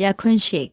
약혼식.